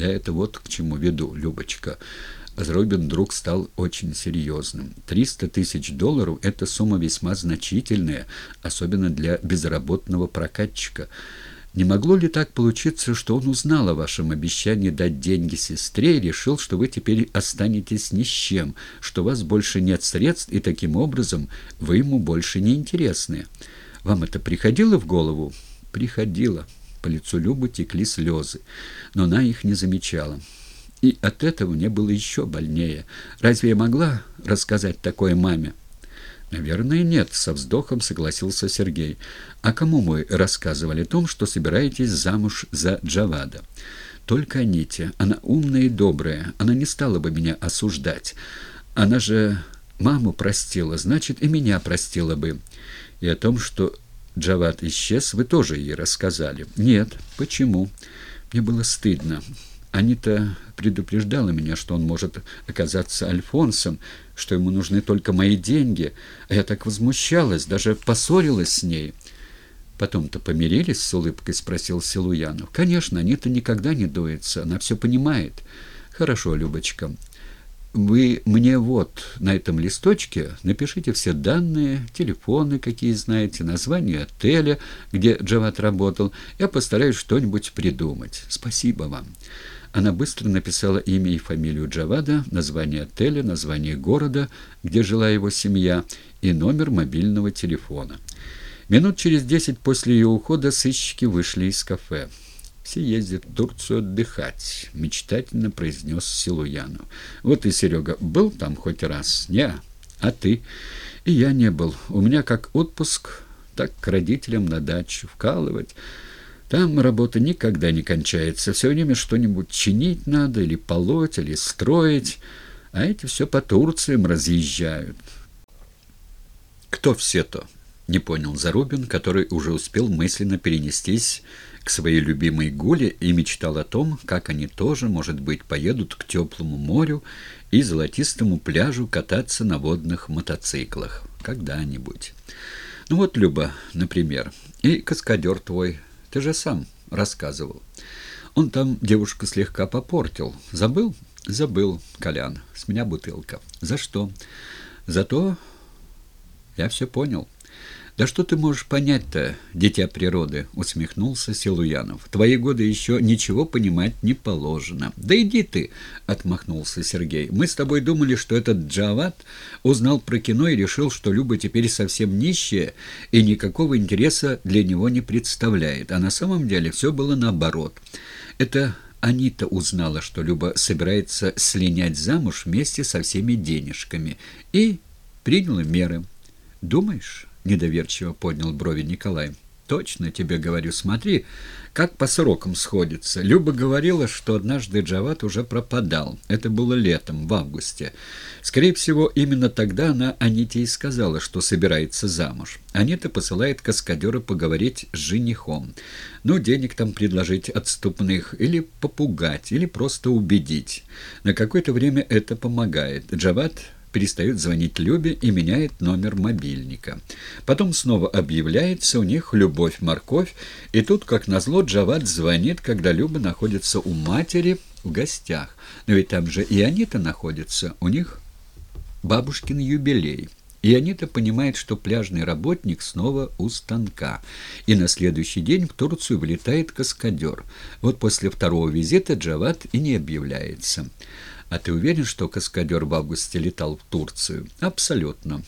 Я это вот к чему веду, Любочка. Зробин вдруг стал очень серьезным. Триста тысяч долларов – это сумма весьма значительная, особенно для безработного прокатчика. Не могло ли так получиться, что он узнал о вашем обещании дать деньги сестре и решил, что вы теперь останетесь ни с чем, что у вас больше нет средств, и таким образом вы ему больше не интересны? Вам это приходило в голову? Приходило. По лицу Любы текли слезы, но она их не замечала. И от этого мне было еще больнее. Разве я могла рассказать такое маме? «Наверное, нет», — со вздохом согласился Сергей. «А кому мы рассказывали о том, что собираетесь замуж за Джавада?» «Только Аните. Она умная и добрая. Она не стала бы меня осуждать. Она же маму простила, значит, и меня простила бы. И о том, что Джавад исчез, вы тоже ей рассказали?» «Нет. Почему?» «Мне было стыдно. Анита предупреждала меня, что он может оказаться Альфонсом, что ему нужны только мои деньги, а я так возмущалась, даже поссорилась с ней. «Потом-то помирились?» — с улыбкой спросил Силуянов. «Конечно, Анита никогда не дуется, она все понимает». «Хорошо, Любочка, вы мне вот на этом листочке напишите все данные, телефоны, какие знаете, название отеля, где Джават работал. Я постараюсь что-нибудь придумать. Спасибо вам». Она быстро написала имя и фамилию Джавада, название отеля, название города, где жила его семья, и номер мобильного телефона. Минут через десять после ее ухода сыщики вышли из кафе. «Все ездят в Турцию отдыхать», — мечтательно произнес Силуянов. «Вот и Серега был там хоть раз?» «Не, а ты?» «И я не был. У меня как отпуск, так к родителям на дачу вкалывать». Там работа никогда не кончается. Все время что-нибудь чинить надо, или полоть, или строить. А эти все по Турциям разъезжают. Кто все-то? Не понял Зарубин, который уже успел мысленно перенестись к своей любимой Гуле и мечтал о том, как они тоже, может быть, поедут к теплому морю и золотистому пляжу кататься на водных мотоциклах. Когда-нибудь. Ну вот, Люба, например, и каскадер твой ты же сам рассказывал. Он там девушку слегка попортил. Забыл? Забыл, Колян. С меня бутылка. За что? За то... Я все понял. «Да что ты можешь понять-то, дитя природы?» — усмехнулся Силуянов. «Твои годы еще ничего понимать не положено». «Да иди ты!» — отмахнулся Сергей. «Мы с тобой думали, что этот Джават узнал про кино и решил, что Люба теперь совсем нищая и никакого интереса для него не представляет. А на самом деле все было наоборот. Это Анита узнала, что Люба собирается слинять замуж вместе со всеми денежками и приняла меры. Думаешь?» — недоверчиво поднял брови Николай. «Точно тебе говорю, смотри, как по срокам сходится. Люба говорила, что однажды Джават уже пропадал. Это было летом, в августе. Скорее всего, именно тогда она Аните и сказала, что собирается замуж. Анита посылает каскадера поговорить с женихом. Ну, денег там предложить отступных, или попугать, или просто убедить. На какое-то время это помогает. Джават перестает звонить Любе и меняет номер мобильника. Потом снова объявляется у них «любовь-морковь», и тут, как назло, Джават звонит, когда Люба находится у матери в гостях. Но ведь там же и Анита находится, у них бабушкин юбилей. И Анита понимает, что пляжный работник снова у станка. И на следующий день в Турцию вылетает каскадер. Вот после второго визита Джават и не объявляется. А ты уверен, что каскадер в августе летал в Турцию? Абсолютно.